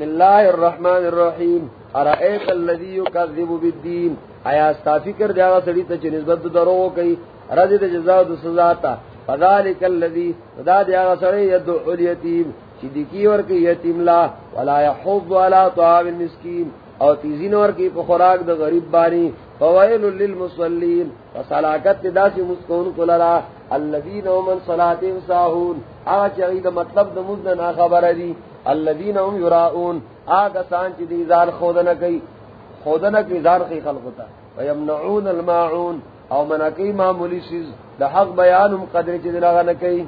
بسم اللہ الرحمن الرحیم. ارائیت اللذی یکذب بالدین. آیا استا فکر دیاغا سڑی تا چی نسبت درو کئی. رضی جزاو دو سزاتا فذالک اللذی دا دیاغا سڑی یدعو الیتیم. چی دکی ورکی یتیم لا. ولا یحوض علا طعام المسکین. او تیزین ورکی پا خوراک دا غریب بانی. فوائل للمسولین فصلاکت دا سی مسکون کللا اللذین ومن صلاتیم ساہون. آگا چی مطلب دا مزدنا خبر دی. الذين هم يراؤون اگا سان چې دې زار خودنه کوي خودنه کی زار کی خلقتا ويمنعون الماعون. او منکی معمولی چیز. د حق بیانم قدر چې دی لگا نہ کئی.